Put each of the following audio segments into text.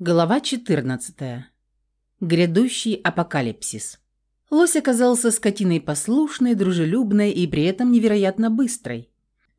Глава 14. Грядущий апокалипсис. Лось оказался скотиной послушной, дружелюбной и при этом невероятно быстрой.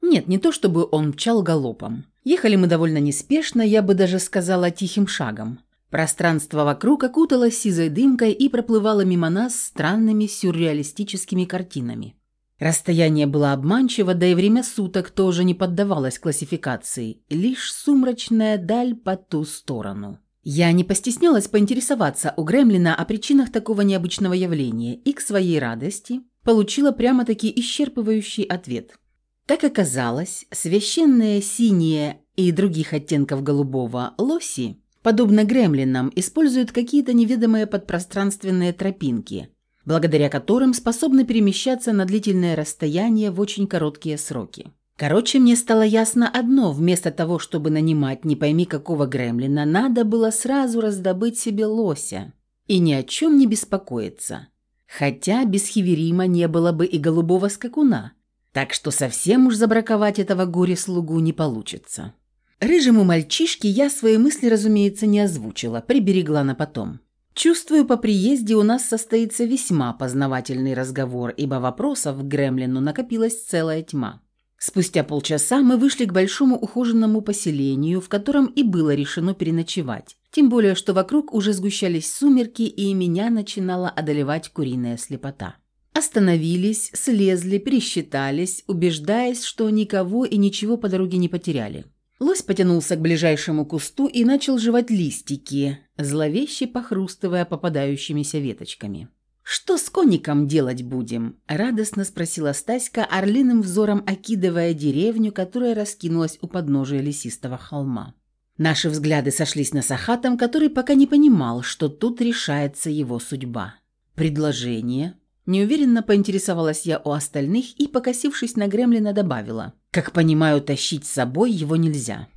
Нет, не то чтобы он мчал галопом. Ехали мы довольно неспешно, я бы даже сказала тихим шагом. Пространство вокруг окуталось сизой дымкой и проплывало мимо нас странными сюрреалистическими картинами. Расстояние было обманчиво, да и время суток тоже не поддавалось классификации, лишь сумрачная даль по ту сторону. Я не постеснялась поинтересоваться у Гремлина о причинах такого необычного явления и, к своей радости, получила прямо-таки исчерпывающий ответ. Как оказалось, священные синие и других оттенков голубого лоси, подобно гремлинам, используют какие-то неведомые подпространственные тропинки, благодаря которым способны перемещаться на длительное расстояние в очень короткие сроки. Короче, мне стало ясно одно. Вместо того, чтобы нанимать не пойми какого гремлина, надо было сразу раздобыть себе лося. И ни о чем не беспокоиться. Хотя без Хиверима не было бы и голубого скакуна. Так что совсем уж забраковать этого горе-слугу не получится. Рыжему мальчишке я свои мысли, разумеется, не озвучила, приберегла на потом. Чувствую, по приезде у нас состоится весьма познавательный разговор, ибо вопросов к Гремлину накопилась целая тьма. Спустя полчаса мы вышли к большому ухоженному поселению, в котором и было решено переночевать. Тем более, что вокруг уже сгущались сумерки, и меня начинала одолевать куриная слепота. Остановились, слезли, пересчитались, убеждаясь, что никого и ничего по дороге не потеряли. Лось потянулся к ближайшему кусту и начал жевать листики, зловеще похрустывая попадающимися веточками. «Что с конником делать будем?» – радостно спросила Стаська, орлиным взором окидывая деревню, которая раскинулась у подножия лесистого холма. Наши взгляды сошлись на Сахатом, который пока не понимал, что тут решается его судьба. «Предложение?» Неуверенно поинтересовалась я у остальных и, покосившись на Гремлина, добавила. «Как понимаю, тащить с собой его нельзя».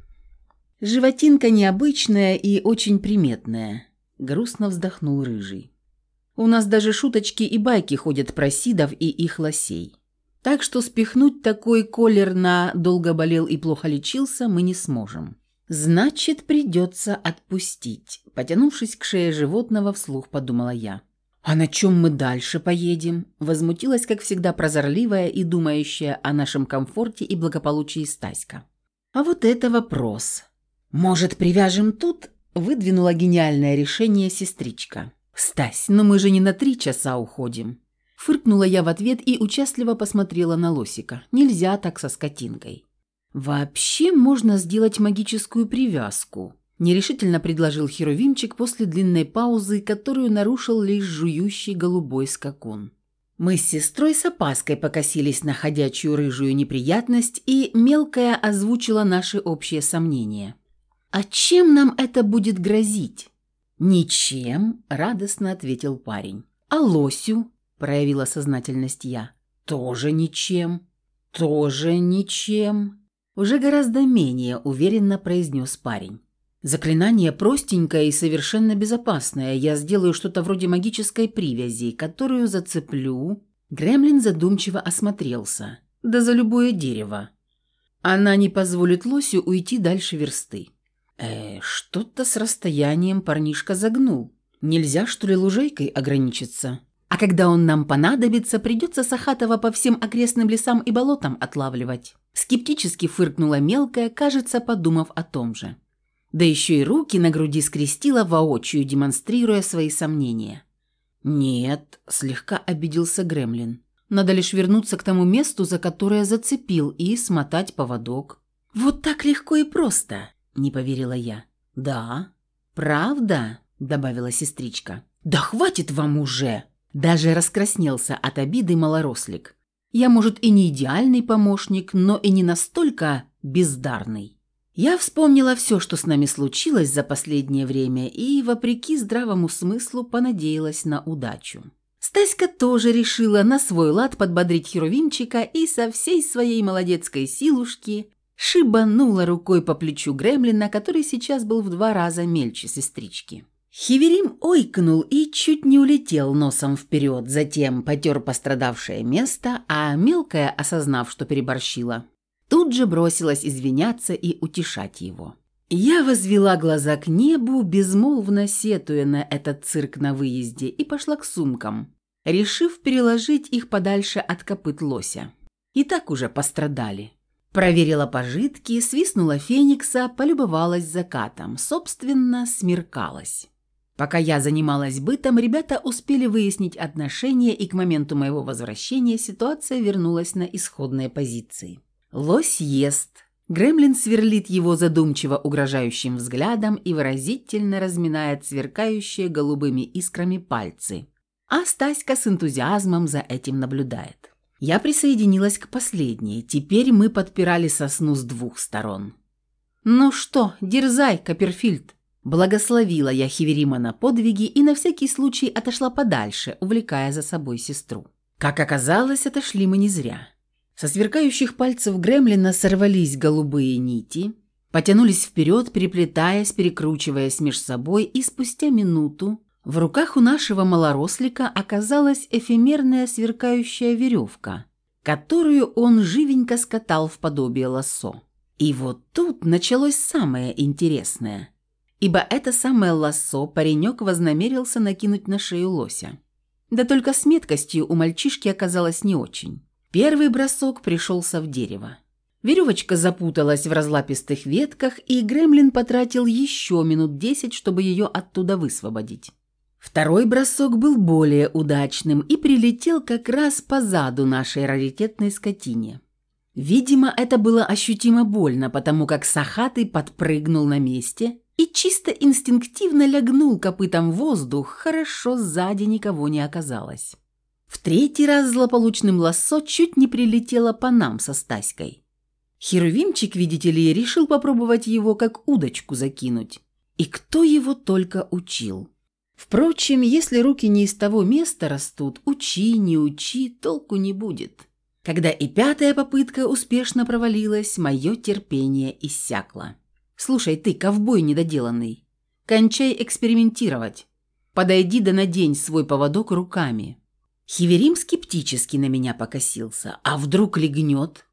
«Животинка необычная и очень приметная», – грустно вздохнул Рыжий. У нас даже шуточки и байки ходят про сидов и их лосей. Так что спихнуть такой колер на «долго болел и плохо лечился» мы не сможем. Значит, придется отпустить. Потянувшись к шее животного, вслух подумала я. «А на чем мы дальше поедем?» Возмутилась, как всегда, прозорливая и думающая о нашем комфорте и благополучии Стаська. «А вот это вопрос. Может, привяжем тут?» Выдвинула гениальное решение сестричка. «Стась, но мы же не на три часа уходим». Фыркнула я в ответ и участливо посмотрела на Лосика. Нельзя так со скотинкой. «Вообще можно сделать магическую привязку», – нерешительно предложил Херувимчик после длинной паузы, которую нарушил лишь жующий голубой скакун. Мы с сестрой с опаской покосились на ходячую рыжую неприятность, и мелкая озвучила наши общие сомнения. «А чем нам это будет грозить?» «Ничем», — радостно ответил парень. «А лосю?» — проявила сознательность я. «Тоже ничем». «Тоже ничем», — уже гораздо менее уверенно произнес парень. «Заклинание простенькое и совершенно безопасное. Я сделаю что-то вроде магической привязи, которую зацеплю». Гремлин задумчиво осмотрелся. «Да за любое дерево. Она не позволит лосю уйти дальше версты». Э, что-то с расстоянием парнишка загнул. Нельзя, что ли, лужайкой ограничиться? А когда он нам понадобится, придется Сахатова по всем окрестным лесам и болотам отлавливать. Скептически фыркнула мелкая, кажется, подумав о том же. Да еще и руки на груди скрестила воочию, демонстрируя свои сомнения. «Нет», – слегка обиделся Гремлин. «Надо лишь вернуться к тому месту, за которое зацепил, и смотать поводок». «Вот так легко и просто», – не поверила я. «Да». «Правда?» – добавила сестричка. «Да хватит вам уже!» Даже раскраснелся от обиды малорослик. «Я, может, и не идеальный помощник, но и не настолько бездарный». Я вспомнила все, что с нами случилось за последнее время, и, вопреки здравому смыслу, понадеялась на удачу. Стаська тоже решила на свой лад подбодрить Херувимчика и со всей своей молодецкой силушки шибанула рукой по плечу Гремлина, который сейчас был в два раза мельче сестрички. Хиверим ойкнул и чуть не улетел носом вперед, затем потер пострадавшее место, а мелкая, осознав, что переборщила, тут же бросилась извиняться и утешать его. Я возвела глаза к небу, безмолвно сетуя на этот цирк на выезде, и пошла к сумкам, решив переложить их подальше от копыт лося. И так уже пострадали. Проверила пожитки, свистнула феникса, полюбовалась закатом, собственно, смеркалась. Пока я занималась бытом, ребята успели выяснить отношения, и к моменту моего возвращения ситуация вернулась на исходные позиции. Лось ест. Гремлин сверлит его задумчиво угрожающим взглядом и выразительно разминает сверкающие голубыми искрами пальцы. А Стаська с энтузиазмом за этим наблюдает. Я присоединилась к последней. Теперь мы подпирали сосну с двух сторон. «Ну что, дерзай, Копперфильд!» Благословила я Хиверима на подвиги и на всякий случай отошла подальше, увлекая за собой сестру. Как оказалось, отошли мы не зря. Со сверкающих пальцев Гремлина сорвались голубые нити, потянулись вперед, переплетаясь, перекручиваясь меж собой, и спустя минуту в руках у нашего малорослика оказалась эфемерная сверкающая веревка, которую он живенько скатал в подобие лассо. И вот тут началось самое интересное, ибо это самое лассо паренек вознамерился накинуть на шею лося. Да только с меткостью у мальчишки оказалось не очень. Первый бросок пришелся в дерево. Веревочка запуталась в разлапистых ветках, и Гремлин потратил еще минут десять, чтобы ее оттуда высвободить. Второй бросок был более удачным и прилетел как раз позаду нашей раритетной скотине. Видимо, это было ощутимо больно, потому как Сахатый подпрыгнул на месте и чисто инстинктивно лягнул копытом в воздух, хорошо сзади никого не оказалось. В третий раз злополучным лассо чуть не прилетело по нам со Стаськой. Херувимчик, видите ли, решил попробовать его как удочку закинуть. И кто его только учил. Впрочем, если руки не из того места растут, учи, не учи, толку не будет. Когда и пятая попытка успешно провалилась, мое терпение иссякло. «Слушай ты, ковбой недоделанный, кончай экспериментировать. Подойди да надень свой поводок руками». Хиверим скептически на меня покосился. «А вдруг легнет?»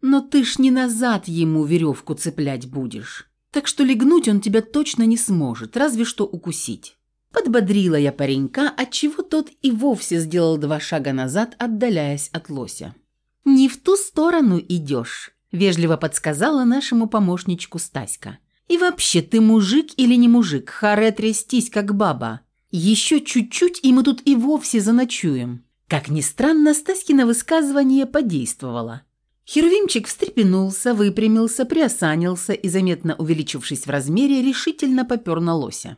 «Но ты ж не назад ему веревку цеплять будешь. Так что легнуть он тебя точно не сможет, разве что укусить». Подбодрила я паренька, отчего тот и вовсе сделал два шага назад, отдаляясь от лося. «Не в ту сторону идешь», – вежливо подсказала нашему помощничку Стаська. «И вообще, ты мужик или не мужик? Харе трястись, как баба. Еще чуть-чуть, и мы тут и вовсе заночуем». Как ни странно, Стаськино высказывание подействовало. Херувимчик встрепенулся, выпрямился, приосанился и, заметно увеличившись в размере, решительно попер на лося.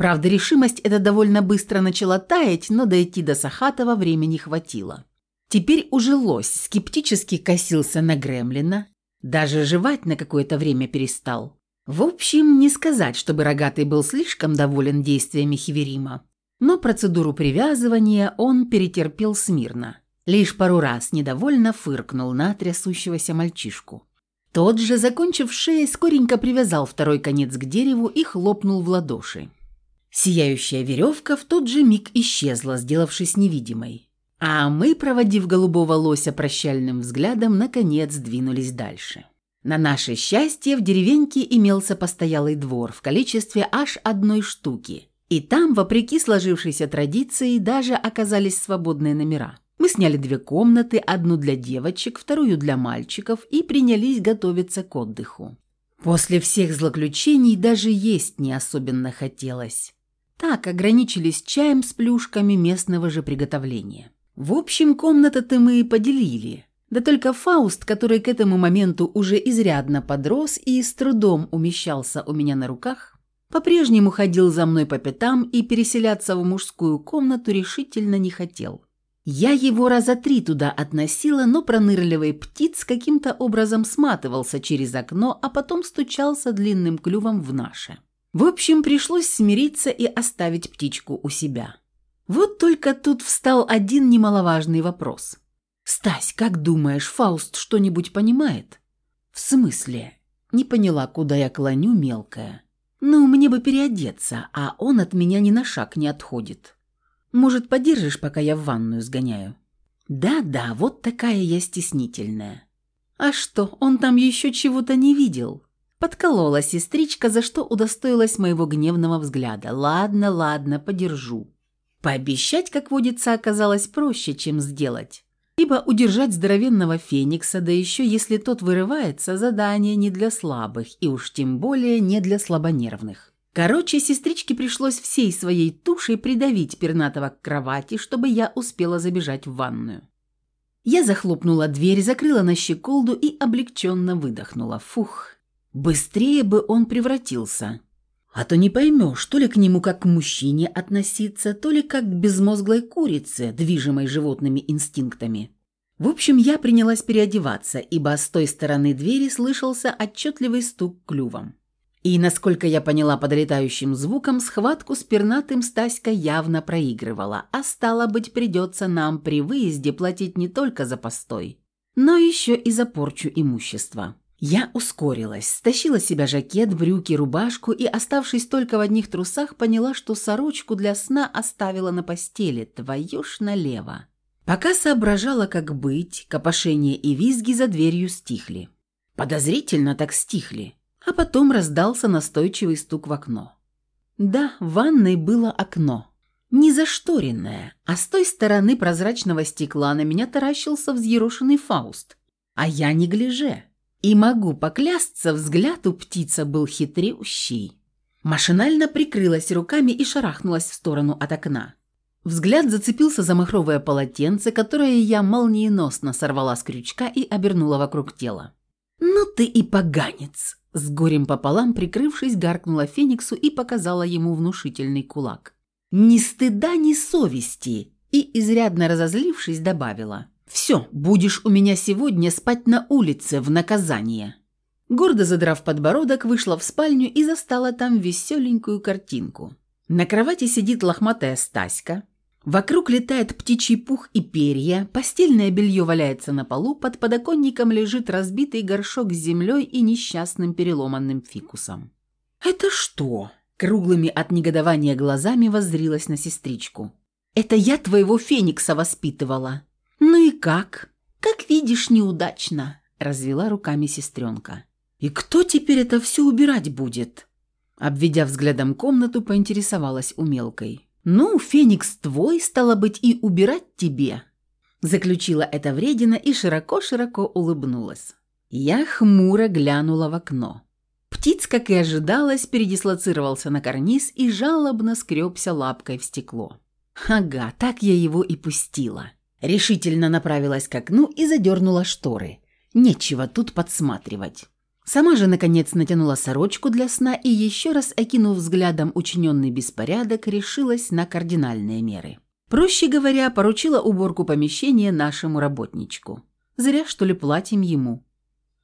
Правда, решимость эта довольно быстро начала таять, но дойти до Сахатова времени хватило. Теперь уже лось скептически косился на Гремлина, даже жевать на какое-то время перестал. В общем, не сказать, чтобы Рогатый был слишком доволен действиями Хиверима, но процедуру привязывания он перетерпел смирно. Лишь пару раз недовольно фыркнул на трясущегося мальчишку. Тот же, закончив шеей, скоренько привязал второй конец к дереву и хлопнул в ладоши. Сияющая веревка в тот же миг исчезла, сделавшись невидимой. А мы, проводив голубого лося прощальным взглядом, наконец двинулись дальше. На наше счастье в деревеньке имелся постоялый двор в количестве аж одной штуки. И там, вопреки сложившейся традиции, даже оказались свободные номера. Мы сняли две комнаты, одну для девочек, вторую для мальчиков и принялись готовиться к отдыху. После всех злоключений даже есть не особенно хотелось. Так ограничились чаем с плюшками местного же приготовления. В общем, комната-то мы и поделили. Да только Фауст, который к этому моменту уже изрядно подрос и с трудом умещался у меня на руках, по-прежнему ходил за мной по пятам и переселяться в мужскую комнату решительно не хотел. Я его раза три туда относила, но пронырливый птиц каким-то образом сматывался через окно, а потом стучался длинным клювом в наше. В общем, пришлось смириться и оставить птичку у себя. Вот только тут встал один немаловажный вопрос. «Стась, как думаешь, Фауст что-нибудь понимает?» «В смысле?» Не поняла, куда я клоню мелкая. «Ну, мне бы переодеться, а он от меня ни на шаг не отходит. Может, подержишь, пока я в ванную сгоняю?» «Да-да, вот такая я стеснительная». «А что, он там еще чего-то не видел?» Подколола сестричка, за что удостоилась моего гневного взгляда. «Ладно, ладно, подержу». Пообещать, как водится, оказалось проще, чем сделать. Ибо удержать здоровенного феникса, да еще если тот вырывается, задание не для слабых, и уж тем более не для слабонервных. Короче, сестричке пришлось всей своей тушей придавить пернатого к кровати, чтобы я успела забежать в ванную. Я захлопнула дверь, закрыла на щеколду и облегченно выдохнула. Фух, быстрее бы он превратился. А то не поймешь, то ли к нему как к мужчине относиться, то ли как к безмозглой курице, движимой животными инстинктами. В общем, я принялась переодеваться, ибо с той стороны двери слышался отчетливый стук клювом. И, насколько я поняла по долетающим звукам, схватку с пернатым Стаська явно проигрывала, а стало быть, придется нам при выезде платить не только за постой, но еще и за порчу имущества. Я ускорилась, стащила себя жакет, брюки, рубашку и, оставшись только в одних трусах, поняла, что сорочку для сна оставила на постели, твою ж налево. Пока соображала, как быть, копошение и визги за дверью стихли. Подозрительно так стихли. А потом раздался настойчивый стук в окно. Да, в ванной было окно. Не зашторенное, а с той стороны прозрачного стекла на меня таращился взъерошенный Фауст. А я не гляже. И могу поклясться, взгляд у птица был хитрющий. Машинально прикрылась руками и шарахнулась в сторону от окна. Взгляд зацепился за махровое полотенце, которое я молниеносно сорвала с крючка и обернула вокруг тела. «Ну ты и поганец!» С горем пополам, прикрывшись, гаркнула Фениксу и показала ему внушительный кулак. «Ни стыда, ни совести!» И, изрядно разозлившись, добавила. «Все, будешь у меня сегодня спать на улице в наказание». Гордо задрав подбородок, вышла в спальню и застала там веселенькую картинку. На кровати сидит лохматая Стаська. Вокруг летает птичий пух и перья, постельное белье валяется на полу, под подоконником лежит разбитый горшок с землей и несчастным переломанным фикусом. «Это что?» Круглыми от негодования глазами воззрилась на сестричку. «Это я твоего феникса воспитывала. «Ну и как?» «Как видишь, неудачно», – развела руками сестренка. «И кто теперь это все убирать будет?» Обведя взглядом комнату, поинтересовалась у мелкой. «Ну, Феникс твой, стало быть, и убирать тебе», – заключила эта вредина и широко-широко улыбнулась. Я хмуро глянула в окно. Птиц, как и ожидалось, передислоцировался на карниз и жалобно скребся лапкой в стекло. «Ага, так я его и пустила». Решительно направилась к окну и задернула шторы. Нечего тут подсматривать. Сама же, наконец, натянула сорочку для сна и, еще раз окинув взглядом учиненный беспорядок, решилась на кардинальные меры. Проще говоря, поручила уборку помещения нашему работничку. Зря, что ли, платим ему.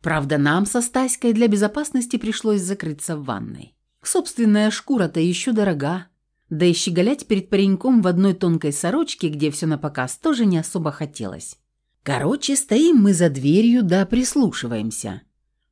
Правда, нам со Стаськой для безопасности пришлось закрыться в ванной. Собственная шкура-то еще дорога, да и щеголять перед пареньком в одной тонкой сорочке, где все на показ, тоже не особо хотелось. Короче, стоим мы за дверью, да прислушиваемся.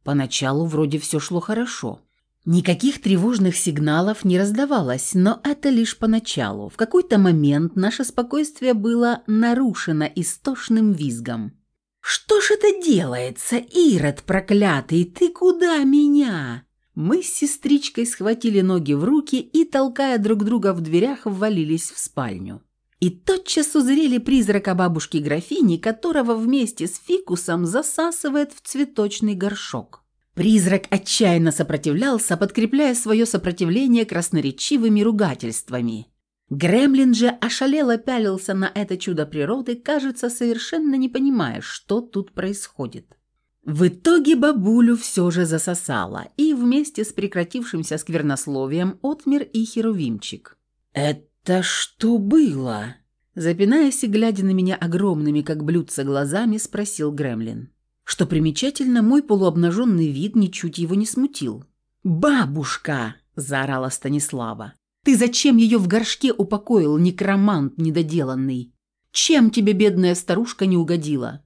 Поначалу вроде все шло хорошо. Никаких тревожных сигналов не раздавалось, но это лишь поначалу. В какой-то момент наше спокойствие было нарушено истошным визгом. «Что ж это делается, Ирод проклятый, ты куда меня?» Мы с сестричкой схватили ноги в руки и, толкая друг друга в дверях, ввалились в спальню. И тотчас узрели призрака бабушки-графини, которого вместе с фикусом засасывает в цветочный горшок. Призрак отчаянно сопротивлялся, подкрепляя свое сопротивление красноречивыми ругательствами. Гремлин же ошалело пялился на это чудо природы, кажется, совершенно не понимая, что тут происходит. В итоге бабулю все же засосала, и вместе с прекратившимся сквернословием отмер и херувимчик. «Это что было?» Запинаясь и глядя на меня огромными, как блюдца, глазами, спросил Гремлин. Что примечательно, мой полуобнаженный вид ничуть его не смутил. «Бабушка!» – заорала Станислава. «Ты зачем ее в горшке упокоил, некромант недоделанный? Чем тебе бедная старушка не угодила?»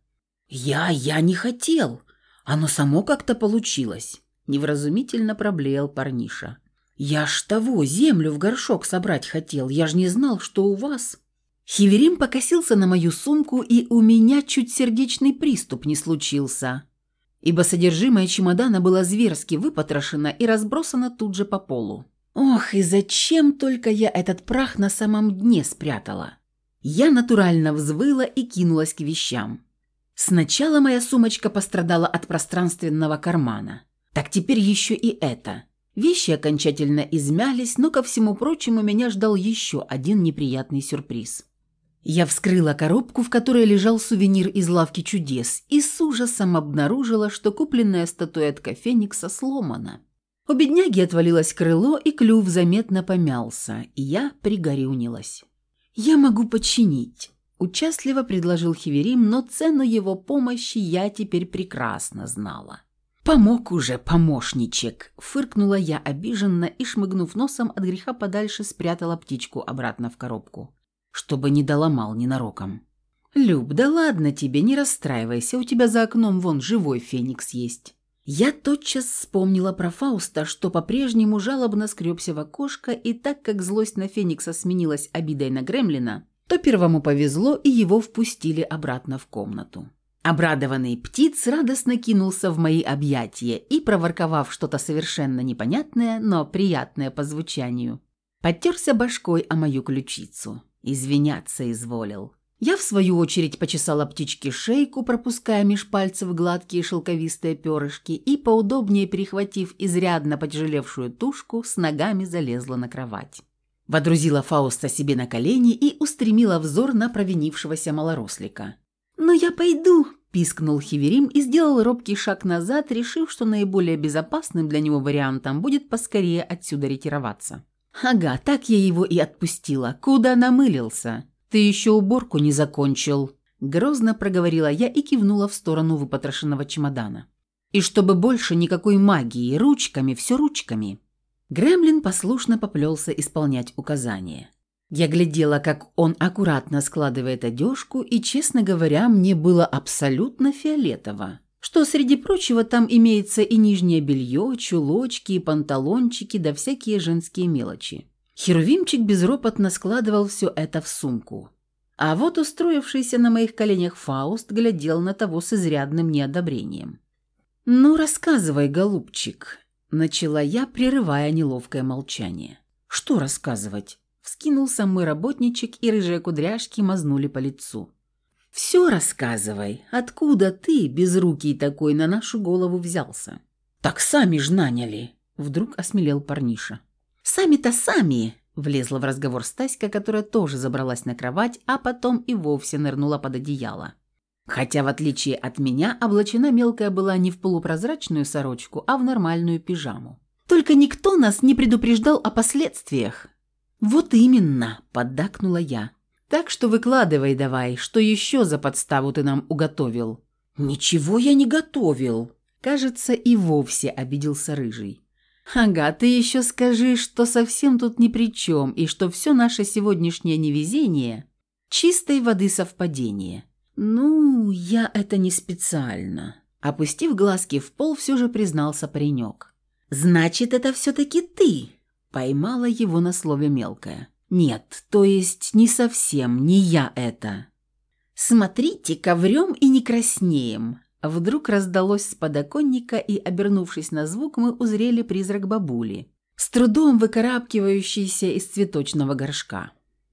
«Я, я не хотел!» Оно само как-то получилось. Невразумительно проблеял парниша. «Я ж того, землю в горшок собрать хотел. Я ж не знал, что у вас...» Хиверим покосился на мою сумку, и у меня чуть сердечный приступ не случился. ибо содержимое чемодана было зверски выпотрошено и разбросано тут же по полу. Ох, и зачем только я этот прах на самом дне спрятала? Я натурально взвыла и кинулась к вещам. Сначала моя сумочка пострадала от пространственного кармана. Так теперь еще и это. Вещи окончательно измялись, но ко всему прочему меня ждал еще один неприятный сюрприз. Я вскрыла коробку, в которой лежал сувенир из лавки чудес, и с ужасом обнаружила, что купленная статуэтка Феникса сломана. У бедняги отвалилось крыло, и клюв заметно помялся, и я пригорюнилась. «Я могу починить», – участливо предложил Хиверим, но цену его помощи я теперь прекрасно знала. «Помог уже, помощничек!» – фыркнула я обиженно и, шмыгнув носом, от греха подальше спрятала птичку обратно в коробку, чтобы не доломал ненароком. «Люб, да ладно тебе, не расстраивайся, у тебя за окном вон живой феникс есть». Я тотчас вспомнила про Фауста, что по-прежнему жалобно скребся в окошко, и так как злость на Феникса сменилась обидой на Гремлина, то первому повезло, и его впустили обратно в комнату. Обрадованный птиц радостно кинулся в мои объятия и, проворковав что-то совершенно непонятное, но приятное по звучанию, подтерся башкой о мою ключицу. Извиняться изволил. Я, в свою очередь, почесала птичке шейку, пропуская меж пальцев гладкие шелковистые перышки и, поудобнее перехватив изрядно потяжелевшую тушку, с ногами залезла на кровать. Водрузила Фауста себе на колени и устремила взор на провинившегося малорослика. «Но я пойду», – пискнул Хиверим и сделал робкий шаг назад, решив, что наиболее безопасным для него вариантом будет поскорее отсюда ретироваться. «Ага, так я его и отпустила. Куда намылился? Ты еще уборку не закончил», – грозно проговорила я и кивнула в сторону выпотрошенного чемодана. «И чтобы больше никакой магии, ручками, все ручками». Гремлин послушно поплелся исполнять указания. Я глядела, как он аккуратно складывает одежку, и, честно говоря, мне было абсолютно фиолетово. Что, среди прочего, там имеется и нижнее белье, чулочки, и панталончики, да всякие женские мелочи. Херувимчик безропотно складывал все это в сумку. А вот устроившийся на моих коленях Фауст глядел на того с изрядным неодобрением. «Ну, рассказывай, голубчик», – начала я, прерывая неловкое молчание. «Что рассказывать?» Вскинулся мой работничек, и рыжие кудряшки мазнули по лицу. «Все рассказывай. Откуда ты, безрукий такой, на нашу голову взялся?» «Так сами ж наняли!» Вдруг осмелел парниша. «Сами-то сами!» Влезла в разговор Стаська, которая тоже забралась на кровать, а потом и вовсе нырнула под одеяло. Хотя, в отличие от меня, облачена мелкая была не в полупрозрачную сорочку, а в нормальную пижаму. Только никто нас не предупреждал о последствиях. «Вот именно», – поддакнула я. «Так что выкладывай давай, что еще за подставу ты нам уготовил?» «Ничего я не готовил», – кажется, и вовсе обиделся Рыжий. «Ага, ты еще скажи, что совсем тут ни при чем, и что все наше сегодняшнее невезение – чистой воды совпадение». «Ну, я это не специально», – опустив глазки в пол, все же признался паренек. «Значит, это все-таки ты?» Поймала его на слове мелкая. «Нет, то есть не совсем, не я это». «Смотрите, коврем и не краснеем». Вдруг раздалось с подоконника, и, обернувшись на звук, мы узрели призрак бабули, с трудом выкарабкивающийся из цветочного горшка.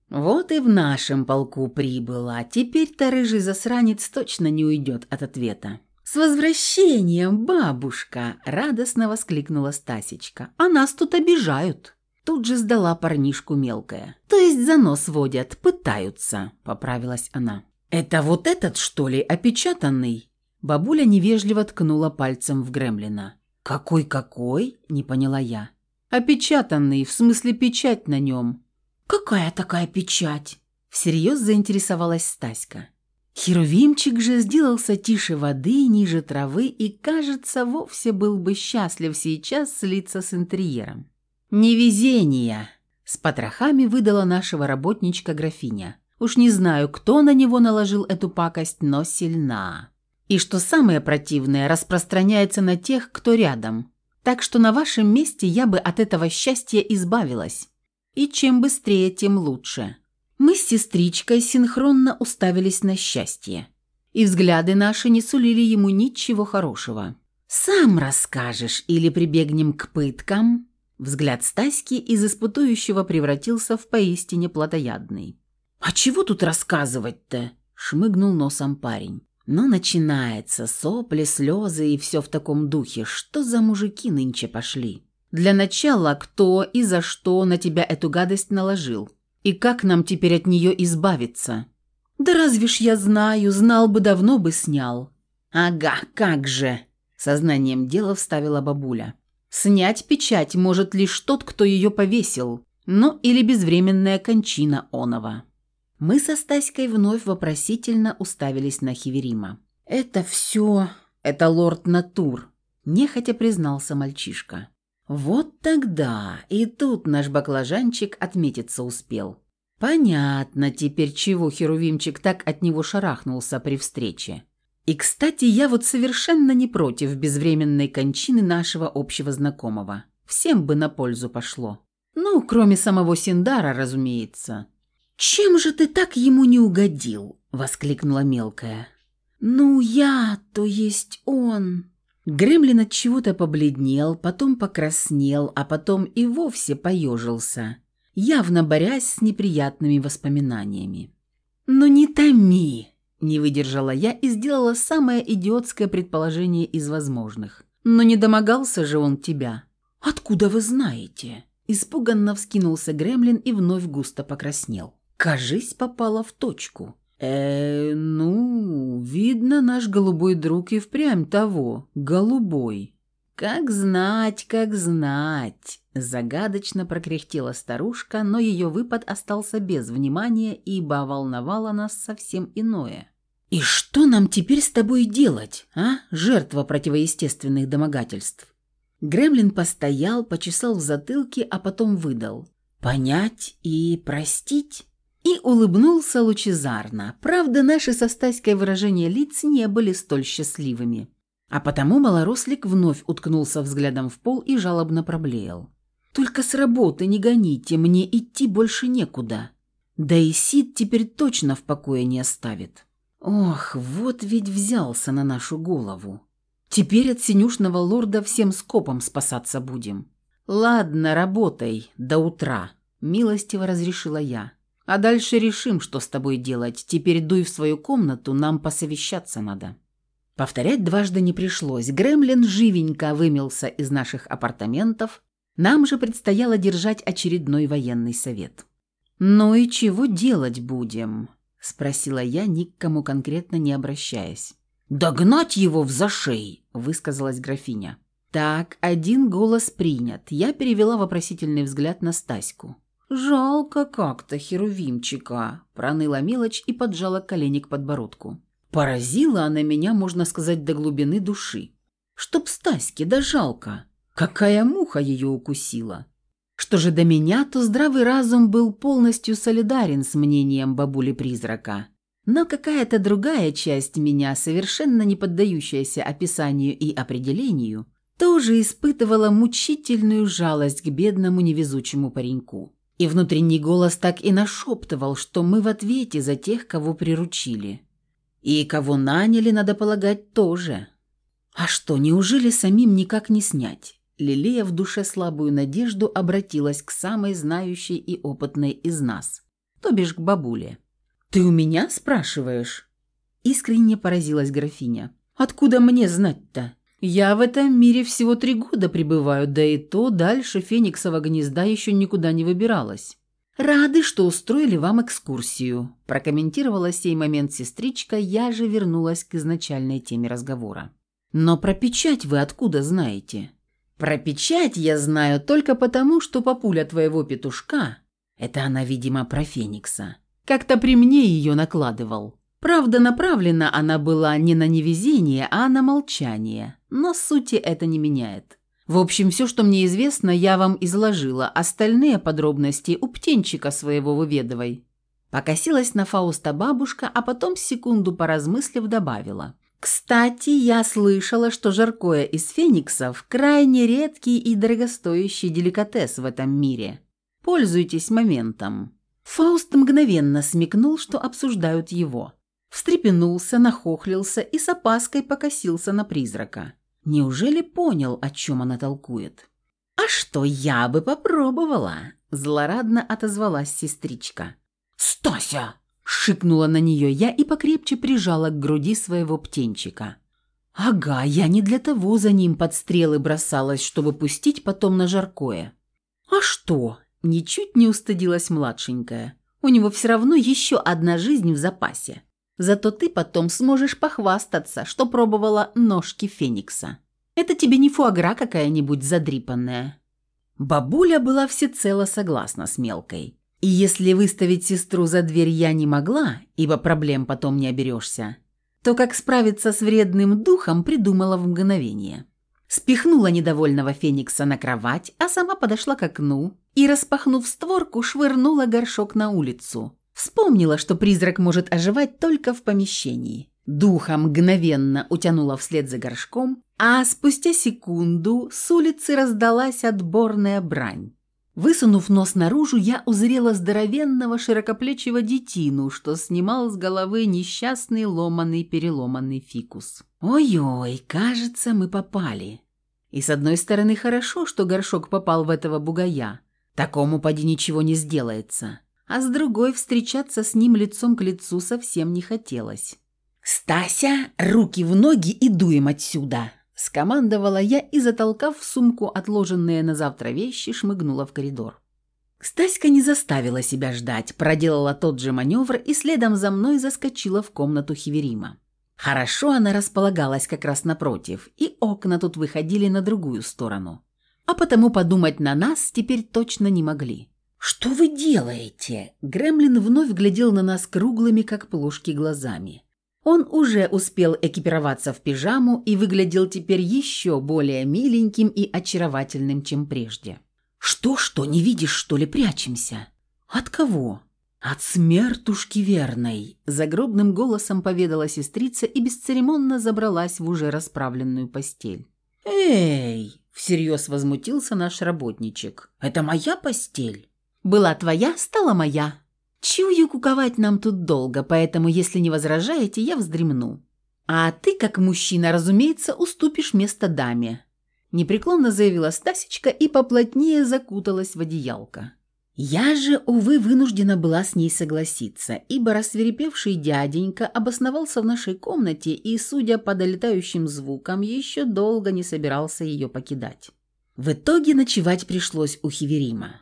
«Вот и в нашем полку прибыла. Теперь-то рыжий засранец точно не уйдет от ответа». «С возвращением, бабушка!» – радостно воскликнула Стасечка. «А нас тут обижают!» Тут же сдала парнишку мелкая. «То есть за нос водят, пытаются», – поправилась она. «Это вот этот, что ли, опечатанный?» Бабуля невежливо ткнула пальцем в гремлина. «Какой-какой?» – не поняла я. «Опечатанный, в смысле печать на нем». «Какая такая печать?» – всерьез заинтересовалась Стаська. Херувимчик же сделался тише воды, ниже травы и, кажется, вовсе был бы счастлив сейчас слиться с интерьером. «Невезение!» – с потрохами выдала нашего работничка графиня. Уж не знаю, кто на него наложил эту пакость, но сильна. И что самое противное, распространяется на тех, кто рядом. Так что на вашем месте я бы от этого счастья избавилась. И чем быстрее, тем лучше. Мы с сестричкой синхронно уставились на счастье. и взгляды наши не сулили ему ничего хорошего. «Сам расскажешь или прибегнем к пыткам?» Взгляд Стаськи из испытующего превратился в поистине плотоядный. «А чего тут рассказывать-то?» – шмыгнул носом парень. «Ну, начинается, сопли, слезы и все в таком духе. Что за мужики нынче пошли? Для начала, кто и за что на тебя эту гадость наложил? И как нам теперь от нее избавиться?» «Да разве ж я знаю, знал бы, давно бы снял». «Ага, как же!» – сознанием дела вставила бабуля. Снять печать может лишь тот, кто ее повесил, ну или безвременная кончина онова. Мы со Стаськой вновь вопросительно уставились на Хиверима. «Это все... это лорд Натур», – нехотя признался мальчишка. «Вот тогда и тут наш баклажанчик отметиться успел». Понятно теперь, чего Херувимчик так от него шарахнулся при встрече. И, кстати, я вот совершенно не против безвременной кончины нашего общего знакомого. Всем бы на пользу пошло. Ну, кроме самого Синдара, разумеется. «Чем же ты так ему не угодил?» – воскликнула мелкая. «Ну, я, то есть он...» Гремлин от чего-то побледнел, потом покраснел, а потом и вовсе поежился, явно борясь с неприятными воспоминаниями. «Ну не томи!» Не выдержала я и сделала самое идиотское предположение из возможных. Но не домогался же он тебя. Откуда вы знаете? Испуганно вскинулся Гремлин и вновь густо покраснел. Кажись, попала в точку. Э ну, видно, наш голубой друг и впрямь того, голубой. Как знать, как знать. Загадочно прокряхтела старушка, но ее выпад остался без внимания, ибо волновало нас совсем иное. «И что нам теперь с тобой делать, а, жертва противоестественных домогательств?» Гремлин постоял, почесал в затылке, а потом выдал. «Понять и простить?» И улыбнулся лучезарно. Правда, наши со Стаськой выражения лиц не были столь счастливыми. А потому малорослик вновь уткнулся взглядом в пол и жалобно проблеял. Только с работы не гоните, мне идти больше некуда. Да и Сид теперь точно в покое не оставит. Ох, вот ведь взялся на нашу голову. Теперь от синюшного лорда всем скопом спасаться будем. Ладно, работай до утра, милостиво разрешила я. А дальше решим, что с тобой делать. Теперь дуй в свою комнату, нам посовещаться надо. Повторять дважды не пришлось. Гремлин живенько вымелся из наших апартаментов, нам же предстояло держать очередной военный совет. «Ну и чего делать будем?» – спросила я, ни к кому конкретно не обращаясь. «Догнать его в зашей!» – высказалась графиня. «Так, один голос принят». Я перевела вопросительный взгляд на Стаську. «Жалко как-то Херувимчика», – проныла мелочь и поджала колени к подбородку. Поразила она меня, можно сказать, до глубины души. «Чтоб Стаське, да жалко!» Какая муха ее укусила? Что же до меня, то здравый разум был полностью солидарен с мнением бабули-призрака. Но какая-то другая часть меня, совершенно не поддающаяся описанию и определению, тоже испытывала мучительную жалость к бедному невезучему пареньку. И внутренний голос так и нашептывал, что мы в ответе за тех, кого приручили. И кого наняли, надо полагать, тоже. А что, неужели самим никак не снять? Лилия в душе слабую надежду обратилась к самой знающей и опытной из нас, то бишь к бабуле. «Ты у меня спрашиваешь?» Искренне поразилась графиня. «Откуда мне знать-то? Я в этом мире всего три года пребываю, да и то дальше Фениксова гнезда еще никуда не выбиралась». «Рады, что устроили вам экскурсию», – прокомментировала сей момент сестричка, я же вернулась к изначальной теме разговора. «Но про печать вы откуда знаете?» Про печать я знаю только потому, что папуля твоего петушка, это она, видимо, про Феникса, как-то при мне ее накладывал. Правда, направлена она была не на невезение, а на молчание, но сути это не меняет. В общем, все, что мне известно, я вам изложила, остальные подробности у птенчика своего выведывай». Покосилась на Фауста бабушка, а потом, секунду поразмыслив, добавила. Кстати, я слышала, что жаркое из фениксов – крайне редкий и дорогостоящий деликатес в этом мире. Пользуйтесь моментом. Фауст мгновенно смекнул, что обсуждают его. Встрепенулся, нахохлился и с опаской покосился на призрака. Неужели понял, о чем она толкует? «А что, я бы попробовала!» – злорадно отозвалась сестричка. «Стася!» – шикнула на нее я и покрепче прижала к груди своего птенчика. «Ага, я не для того за ним под стрелы бросалась, чтобы пустить потом на жаркое». «А что?» – ничуть не устыдилась младшенькая. «У него все равно еще одна жизнь в запасе. Зато ты потом сможешь похвастаться, что пробовала ножки Феникса. Это тебе не фуагра какая-нибудь задрипанная». Бабуля была всецело согласна с мелкой. И если выставить сестру за дверь я не могла, ибо проблем потом не оберешься, то как справиться с вредным духом придумала в мгновение. Спихнула недовольного феникса на кровать, а сама подошла к окну и, распахнув створку, швырнула горшок на улицу. Вспомнила, что призрак может оживать только в помещении. Духа мгновенно утянула вслед за горшком, а спустя секунду с улицы раздалась отборная брань. Высунув нос наружу, я узрела здоровенного широкоплечего детину, что снимал с головы несчастный ломаный-переломанный фикус. Ой-ой, кажется, мы попали. И с одной стороны хорошо, что горшок попал в этого бугая. Такому поди ничего не сделается. А с другой встречаться с ним лицом к лицу совсем не хотелось. «Стася, руки в ноги и дуем отсюда!» Скомандовала я и, затолкав в сумку отложенные на завтра вещи, шмыгнула в коридор. Стаська не заставила себя ждать, проделала тот же маневр и следом за мной заскочила в комнату Хиверима. Хорошо она располагалась как раз напротив, и окна тут выходили на другую сторону. А потому подумать на нас теперь точно не могли. «Что вы делаете?» Гремлин вновь глядел на нас круглыми, как плошки, глазами. Он уже успел экипироваться в пижаму и выглядел теперь еще более миленьким и очаровательным, чем прежде. «Что-что, не видишь, что ли, прячемся?» «От кого?» «От смертушки верной», – загробным голосом поведала сестрица и бесцеремонно забралась в уже расправленную постель. «Эй!» – всерьез возмутился наш работничек. «Это моя постель?» «Была твоя, стала моя», Чую, куковать нам тут долго, поэтому, если не возражаете, я вздремну. А ты, как мужчина, разумеется, уступишь место даме», – непреклонно заявила Стасечка и поплотнее закуталась в одеялко. Я же, увы, вынуждена была с ней согласиться, ибо рассверепевший дяденька обосновался в нашей комнате и, судя по долетающим звукам, еще долго не собирался ее покидать. В итоге ночевать пришлось у Хиверима.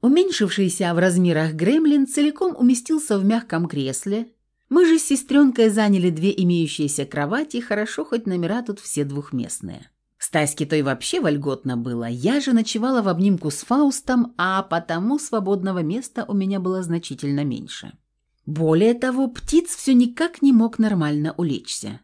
Уменьшившийся в размерах гремлин целиком уместился в мягком кресле. Мы же с сестренкой заняли две имеющиеся кровати, хорошо хоть номера тут все двухместные. Стаське той вообще вольготно было, я же ночевала в обнимку с Фаустом, а потому свободного места у меня было значительно меньше. Более того, птиц все никак не мог нормально улечься.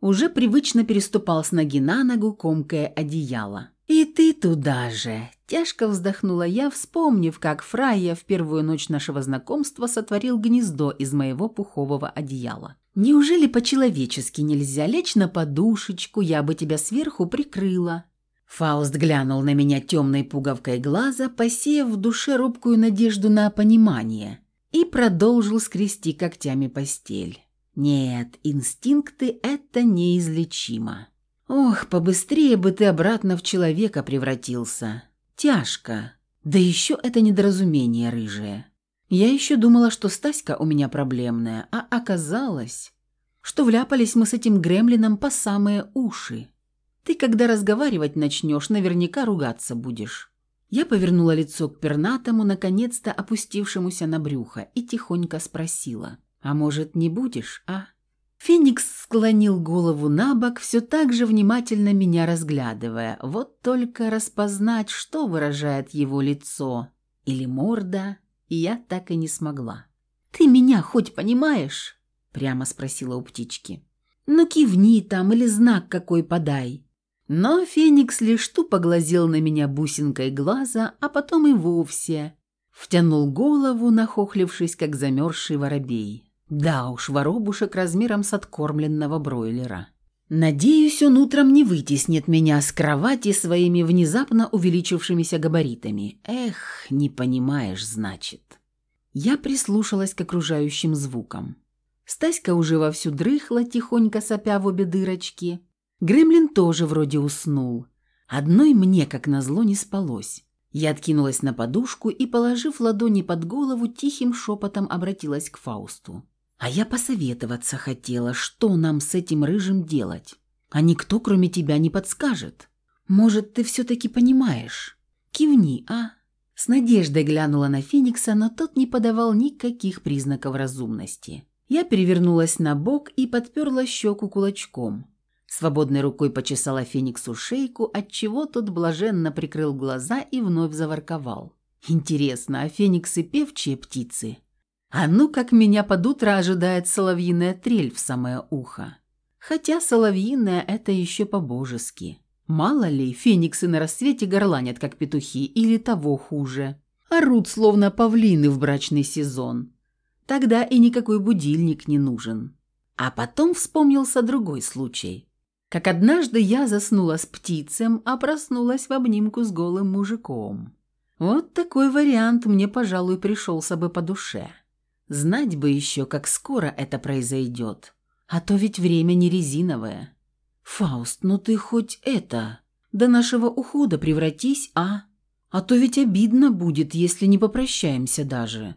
Уже привычно переступал с ноги на ногу, комкая одеяло. «И ты туда же!» – тяжко вздохнула я, вспомнив, как Фрайя в первую ночь нашего знакомства сотворил гнездо из моего пухового одеяла. «Неужели по-человечески нельзя лечь на подушечку, я бы тебя сверху прикрыла?» Фауст глянул на меня темной пуговкой глаза, посеяв в душе робкую надежду на понимание, и продолжил скрести когтями постель. «Нет, инстинкты – это неизлечимо». Ох, побыстрее бы ты обратно в человека превратился. Тяжко. Да еще это недоразумение рыжее. Я еще думала, что Стаська у меня проблемная, а оказалось, что вляпались мы с этим гремлином по самые уши. Ты, когда разговаривать начнешь, наверняка ругаться будешь. Я повернула лицо к пернатому, наконец-то опустившемуся на брюхо, и тихонько спросила, «А может, не будешь, а?» Феникс склонил голову на бок, все так же внимательно меня разглядывая. Вот только распознать, что выражает его лицо или морда, я так и не смогла. «Ты меня хоть понимаешь?» – прямо спросила у птички. «Ну кивни там или знак какой подай». Но Феникс лишь тупо глазел на меня бусинкой глаза, а потом и вовсе втянул голову, нахохлившись, как замерзший воробей. Да уж, воробушек размером с откормленного бройлера. Надеюсь, он утром не вытеснит меня с кровати своими внезапно увеличившимися габаритами. Эх, не понимаешь, значит. Я прислушалась к окружающим звукам. Стаська уже вовсю дрыхла, тихонько сопя в обе дырочки. Гремлин тоже вроде уснул. Одной мне, как назло, не спалось. Я откинулась на подушку и, положив ладони под голову, тихим шепотом обратилась к Фаусту. «А я посоветоваться хотела, что нам с этим рыжим делать. А никто, кроме тебя, не подскажет. Может, ты все-таки понимаешь? Кивни, а?» С надеждой глянула на Феникса, но тот не подавал никаких признаков разумности. Я перевернулась на бок и подперла щеку кулачком. Свободной рукой почесала Фениксу шейку, отчего тот блаженно прикрыл глаза и вновь заворковал. «Интересно, а Фениксы певчие птицы?» А ну, как меня под утро ожидает соловьиная трель в самое ухо. Хотя соловьиная – это еще по-божески. Мало ли, фениксы на рассвете горланят, как петухи, или того хуже. Орут, словно павлины в брачный сезон. Тогда и никакой будильник не нужен. А потом вспомнился другой случай. Как однажды я заснула с птицем, а проснулась в обнимку с голым мужиком. Вот такой вариант мне, пожалуй, пришелся бы по душе. Знать бы еще, как скоро это произойдет. А то ведь время не резиновое. «Фауст, ну ты хоть это, до нашего ухода превратись, а? А то ведь обидно будет, если не попрощаемся даже».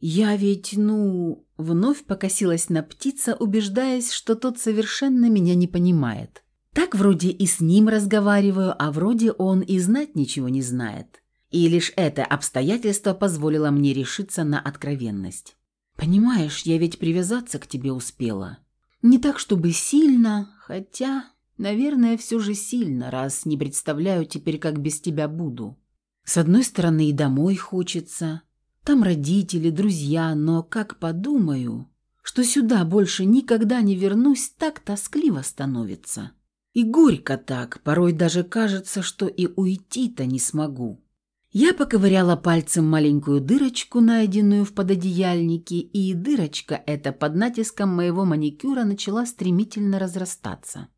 «Я ведь, ну...» Вновь покосилась на птица, убеждаясь, что тот совершенно меня не понимает. Так вроде и с ним разговариваю, а вроде он и знать ничего не знает. И лишь это обстоятельство позволило мне решиться на откровенность. «Понимаешь, я ведь привязаться к тебе успела. Не так, чтобы сильно, хотя, наверное, все же сильно, раз не представляю теперь, как без тебя буду. С одной стороны, и домой хочется. Там родители, друзья, но как подумаю, что сюда больше никогда не вернусь, так тоскливо становится. И горько так, порой даже кажется, что и уйти-то не смогу. Я поковыряла пальцем маленькую дырочку, найденную в пододеяльнике, и дырочка эта под натиском моего маникюра начала стремительно разрастаться.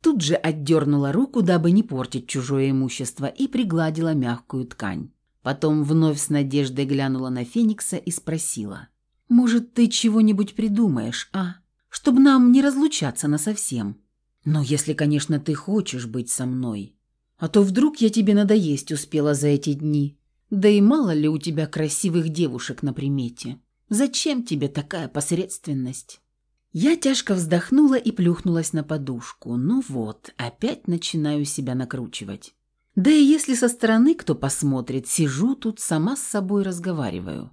Тут же отдернула руку, дабы не портить чужое имущество, и пригладила мягкую ткань. Потом вновь с надеждой глянула на Феникса и спросила. «Может, ты чего-нибудь придумаешь, а? Чтобы нам не разлучаться насовсем. Но если, конечно, ты хочешь быть со мной». А то вдруг я тебе надоесть успела за эти дни. Да и мало ли у тебя красивых девушек на примете. Зачем тебе такая посредственность?» Я тяжко вздохнула и плюхнулась на подушку. Ну вот, опять начинаю себя накручивать. Да и если со стороны кто посмотрит, сижу тут, сама с собой разговариваю.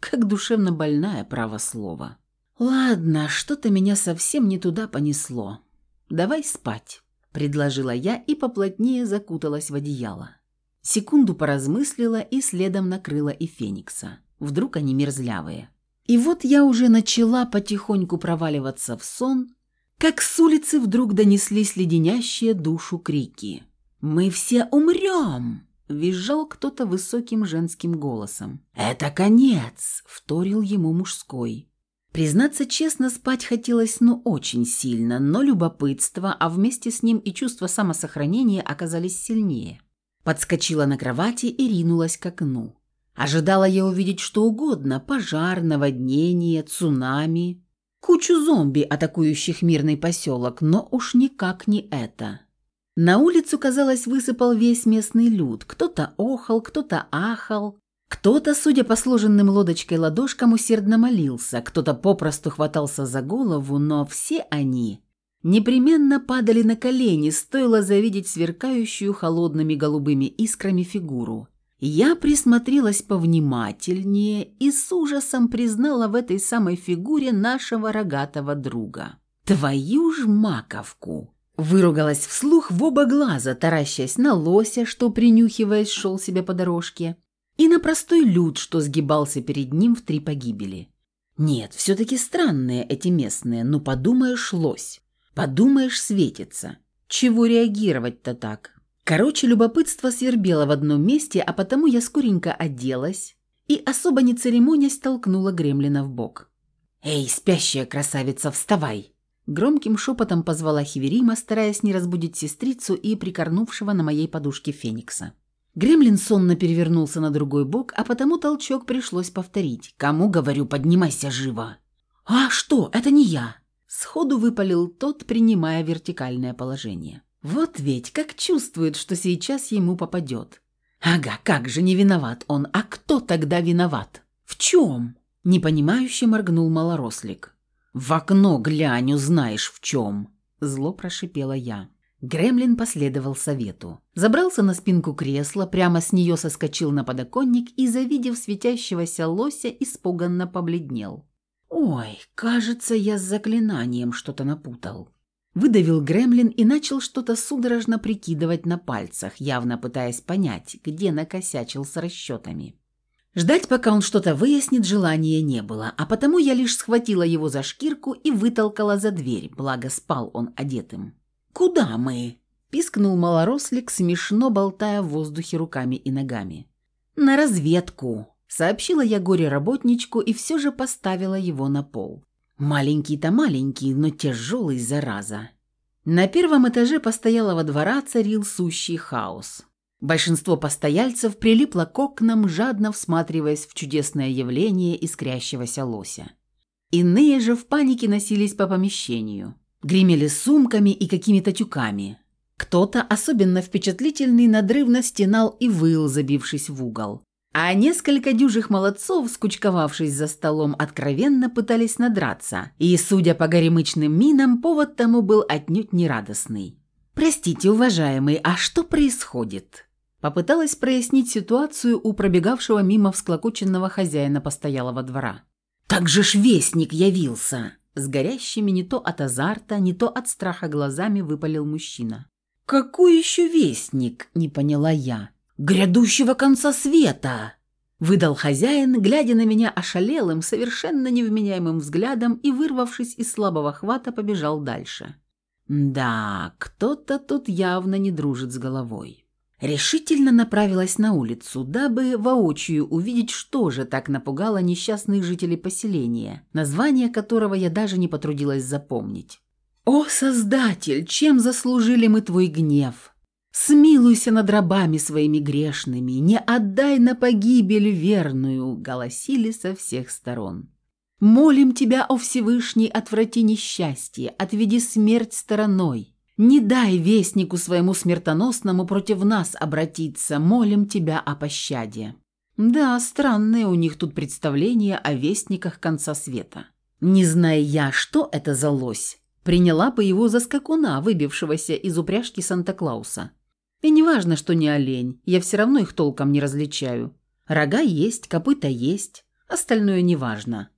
Как душевно больная, право слово. Ладно, что-то меня совсем не туда понесло. Давай спать. – предложила я и поплотнее закуталась в одеяло. Секунду поразмыслила и следом накрыла и Феникса. Вдруг они мерзлявые. И вот я уже начала потихоньку проваливаться в сон, как с улицы вдруг донеслись леденящие душу крики. «Мы все умрем!» – визжал кто-то высоким женским голосом. «Это конец!» – вторил ему мужской. Признаться честно, спать хотелось ну очень сильно, но любопытство, а вместе с ним и чувство самосохранения оказались сильнее. Подскочила на кровати и ринулась к окну. Ожидала я увидеть что угодно – пожар, наводнение, цунами, кучу зомби, атакующих мирный поселок, но уж никак не это. На улицу, казалось, высыпал весь местный люд. Кто-то охал, кто-то ахал, кто-то, судя по сложенным лодочкой ладошкам, усердно молился, кто-то попросту хватался за голову, но все они непременно падали на колени, стоило завидеть сверкающую холодными голубыми искрами фигуру. Я присмотрелась повнимательнее и с ужасом признала в этой самой фигуре нашего рогатого друга. «Твою ж маковку!» Выругалась вслух в оба глаза, таращась на лося, что, принюхиваясь, шел себе по дорожке, и на простой люд, что сгибался перед ним в три погибели. Нет, все-таки странные эти местные, ну подумаешь, лось, подумаешь, светится. Чего реагировать-то так? Короче, любопытство свербело в одном месте, а потому я скоренько оделась и, особо не церемонясь, толкнула гремлина в бок. «Эй, спящая красавица, вставай!» Громким шепотом позвала Хиверима, стараясь не разбудить сестрицу и прикорнувшего на моей подушке Феникса. Гремлин сонно перевернулся на другой бок, а потому толчок пришлось повторить. «Кому, говорю, поднимайся живо!» «А что, это не я!» Сходу выпалил тот, принимая вертикальное положение. Вот ведь как чувствует, что сейчас ему попадет. Ага, как же не виноват он, а кто тогда виноват? В чем? Непонимающе моргнул малорослик. В окно глянь, узнаешь в чем. Зло прошипела я. Гремлин последовал совету. Забрался на спинку кресла, прямо с нее соскочил на подоконник и, завидев светящегося лося, испуганно побледнел. «Ой, кажется, я с заклинанием что-то напутал». Выдавил гремлин и начал что-то судорожно прикидывать на пальцах, явно пытаясь понять, где накосячил с расчетами. Ждать, пока он что-то выяснит, желания не было, а потому я лишь схватила его за шкирку и вытолкала за дверь, благо спал он одетым. «Куда мы?» – пискнул малорослик, смешно болтая в воздухе руками и ногами. «На разведку», – сообщила я горе-работничку и все же поставила его на пол. Маленький-то маленький, но тяжелый, зараза. На первом этаже постоялого двора царил сущий хаос. Большинство постояльцев прилипло к окнам, жадно всматриваясь в чудесное явление искрящегося лося. Иные же в панике носились по помещению – гремели сумками и какими-то тюками. Кто-то, особенно впечатлительный, надрывно стенал и выл, забившись в угол. А несколько дюжих молодцов, скучковавшись за столом, откровенно пытались надраться. И, судя по горемычным минам, повод тому был отнюдь нерадостный. «Простите, уважаемый, а что происходит?» Попыталась прояснить ситуацию у пробегавшего мимо всклокоченного хозяина постоялого двора. «Так же ж вестник явился!» С горящими не то от азарта, не то от страха глазами выпалил мужчина. «Какой еще вестник?» – не поняла я. «Грядущего конца света!» Выдал хозяин, глядя на меня ошалелым, совершенно невменяемым взглядом и, вырвавшись из слабого хвата, побежал дальше. «Да, кто-то тут явно не дружит с головой» решительно направилась на улицу, дабы воочию увидеть, что же так напугало несчастных жителей поселения, название которого я даже не потрудилась запомнить. «О, Создатель, чем заслужили мы Твой гнев? Смилуйся над рабами своими грешными, не отдай на погибель верную!» – голосили со всех сторон. «Молим Тебя, о Всевышний, отврати несчастье, отведи смерть стороной, не дай вестнику своему смертоносному против нас обратиться, молим тебя о пощаде». Да, странное у них тут представление о вестниках конца света. Не зная я, что это за лось, приняла бы его за скакуна, выбившегося из упряжки Санта-Клауса. И неважно, что не олень, я все равно их толком не различаю. Рога есть, копыта есть, остальное неважно.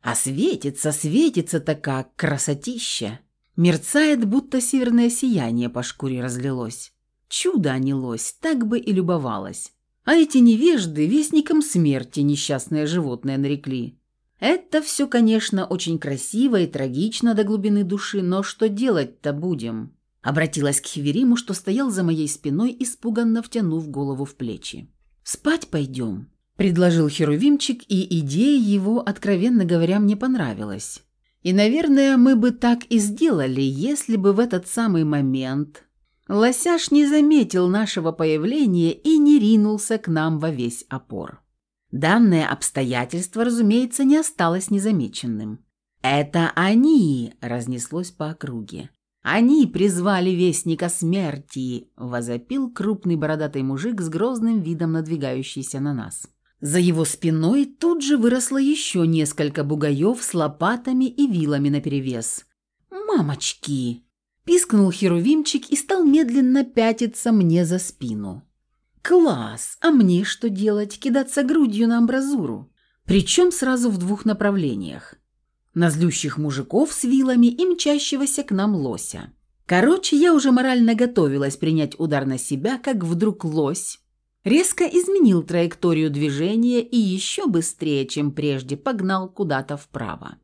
А светится, светится-то как красотища. Мерцает, будто северное сияние по шкуре разлилось. Чудо анилось, так бы и любовалась. А эти невежды вестником смерти несчастное животное нарекли. Это все, конечно, очень красиво и трагично до глубины души, но что делать-то будем?» Обратилась к Хевериму, что стоял за моей спиной, испуганно втянув голову в плечи. «Спать пойдем», – предложил Херувимчик, и идея его, откровенно говоря, мне понравилась. И, наверное, мы бы так и сделали, если бы в этот самый момент лосяш не заметил нашего появления и не ринулся к нам во весь опор. Данное обстоятельство, разумеется, не осталось незамеченным. «Это они!» – разнеслось по округе. «Они призвали вестника смерти!» – возопил крупный бородатый мужик с грозным видом надвигающийся на нас. За его спиной тут же выросло еще несколько бугаев с лопатами и вилами наперевес. «Мамочки!» – пискнул Херувимчик и стал медленно пятиться мне за спину. «Класс! А мне что делать? Кидаться грудью на амбразуру?» Причем сразу в двух направлениях. На злющих мужиков с вилами и мчащегося к нам лося. Короче, я уже морально готовилась принять удар на себя, как вдруг лось резко изменил траекторию движения и еще быстрее, чем прежде, погнал куда-то вправо.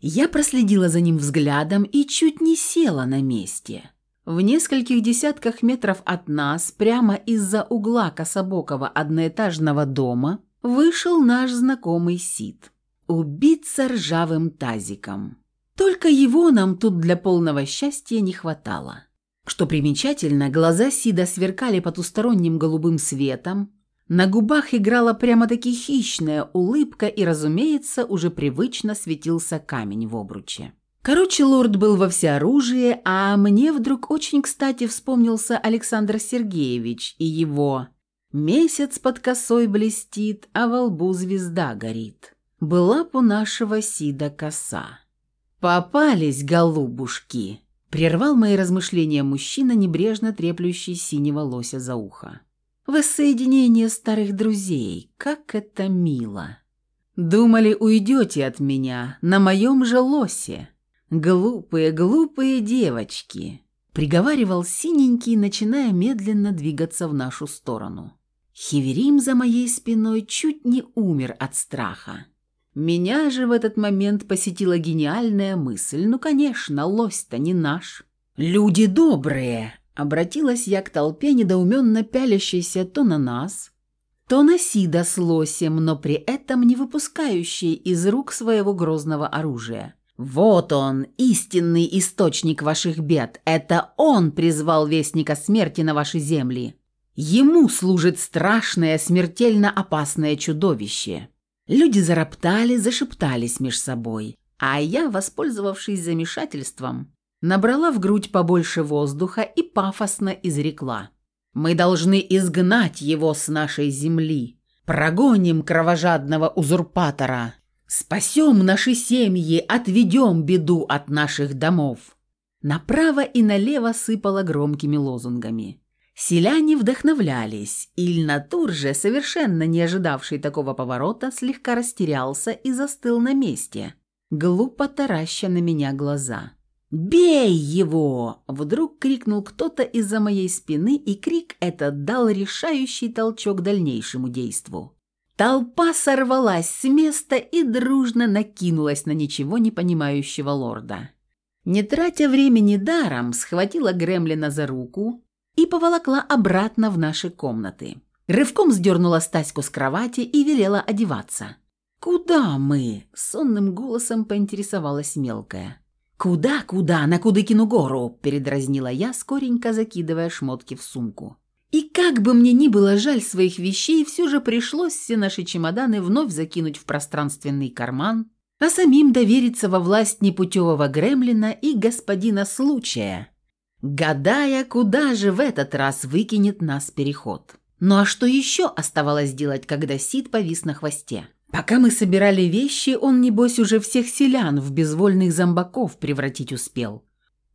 Я проследила за ним взглядом и чуть не села на месте. В нескольких десятках метров от нас, прямо из-за угла кособокого одноэтажного дома, вышел наш знакомый Сид. Убиться ржавым тазиком. Только его нам тут для полного счастья не хватало. Что примечательно, глаза Сида сверкали потусторонним голубым светом, На губах играла прямо-таки хищная улыбка, и, разумеется, уже привычно светился камень в обруче. Короче, лорд был во всеоружии, а мне вдруг очень кстати вспомнился Александр Сергеевич и его «Месяц под косой блестит, а во лбу звезда горит». Была б у нашего Сида коса. «Попались, голубушки!» – прервал мои размышления мужчина, небрежно треплющий синего лося за ухо. «Воссоединение старых друзей, как это мило!» «Думали, уйдете от меня на моем же лосе?» «Глупые, глупые девочки!» – приговаривал синенький, начиная медленно двигаться в нашу сторону. Хиверим за моей спиной чуть не умер от страха. Меня же в этот момент посетила гениальная мысль. Ну, конечно, лось-то не наш. «Люди добрые!» – обратилась я к толпе, недоуменно пялящейся то на нас, то на Сида с лосем, но при этом не выпускающей из рук своего грозного оружия. «Вот он, истинный источник ваших бед. Это он призвал Вестника Смерти на ваши земли. Ему служит страшное, смертельно опасное чудовище». Люди зароптали, зашептались меж собой, а я, воспользовавшись замешательством, набрала в грудь побольше воздуха и пафосно изрекла. «Мы должны изгнать его с нашей земли, прогоним кровожадного узурпатора, Спасем наши семьи, отведем беду от наших домов!» Направо и налево сыпало громкими лозунгами. Селяне вдохновлялись, Ильнатур же, совершенно не ожидавший такого поворота, слегка растерялся и застыл на месте, глупо тараща на меня глаза. «Бей его!» – вдруг крикнул кто-то из-за моей спины, и крик этот дал решающий толчок дальнейшему действу. Толпа сорвалась с места и дружно накинулась на ничего не понимающего лорда. Не тратя времени даром, схватила Гремлина за руку и поволокла обратно в наши комнаты. Рывком сдернула Стаську с кровати и велела одеваться. «Куда мы?» – сонным голосом поинтересовалась мелкая. «Куда, куда? На Кудыкину гору!» – передразнила я, скоренько закидывая шмотки в сумку. И как бы мне ни было жаль своих вещей, все же пришлось все наши чемоданы вновь закинуть в пространственный карман, а самим довериться во власть непутевого гремлина и господина случая, гадая, куда же в этот раз выкинет нас переход. Ну а что еще оставалось делать, когда Сид повис на хвосте? Пока мы собирали вещи, он, небось, уже всех селян в безвольных зомбаков превратить успел.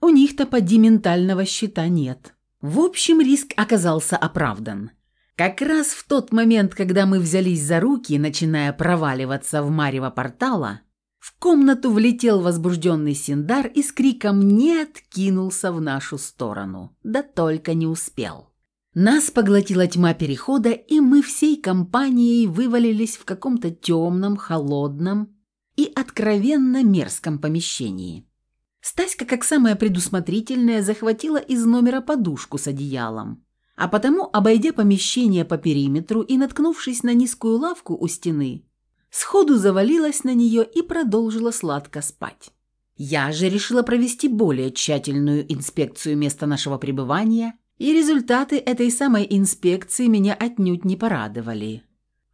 У них-то поди ментального щита нет. В общем, риск оказался оправдан. Как раз в тот момент, когда мы взялись за руки, начиная проваливаться в марево портала, в комнату влетел возбужденный Синдар и с криком «Нет!» кинулся в нашу сторону. Да только не успел. Нас поглотила тьма перехода, и мы всей компанией вывалились в каком-то темном, холодном и откровенно мерзком помещении. Стаська, как самая предусмотрительная, захватила из номера подушку с одеялом. А потому, обойдя помещение по периметру и наткнувшись на низкую лавку у стены, сходу завалилась на нее и продолжила сладко спать. Я же решила провести более тщательную инспекцию места нашего пребывания, и результаты этой самой инспекции меня отнюдь не порадовали.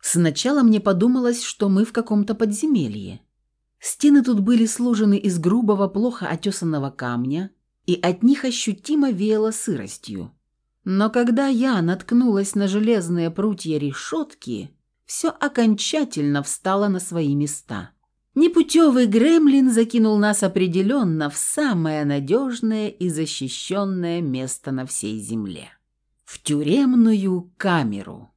Сначала мне подумалось, что мы в каком-то подземелье. Стены тут были сложены из грубого, плохо отесанного камня, и от них ощутимо веяло сыростью. Но когда я наткнулась на железные прутья решетки, все окончательно встало на свои места. Непутевый гремлин закинул нас определенно в самое надежное и защищенное место на всей земле. В тюремную камеру.